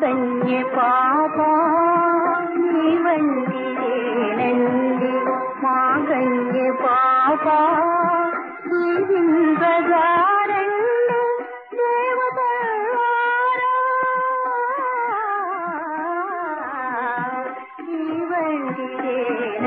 కన్య పాపా నీ వందిరే నంది మా కన్య పాపా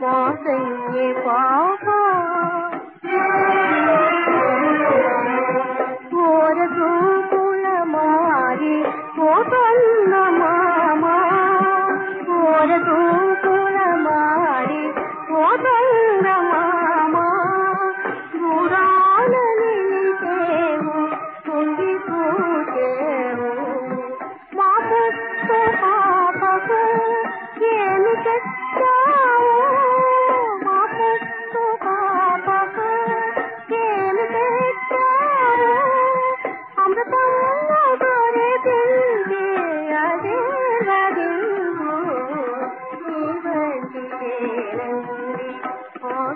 பாதையே பா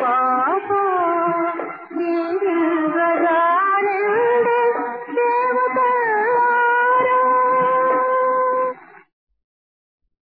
Rama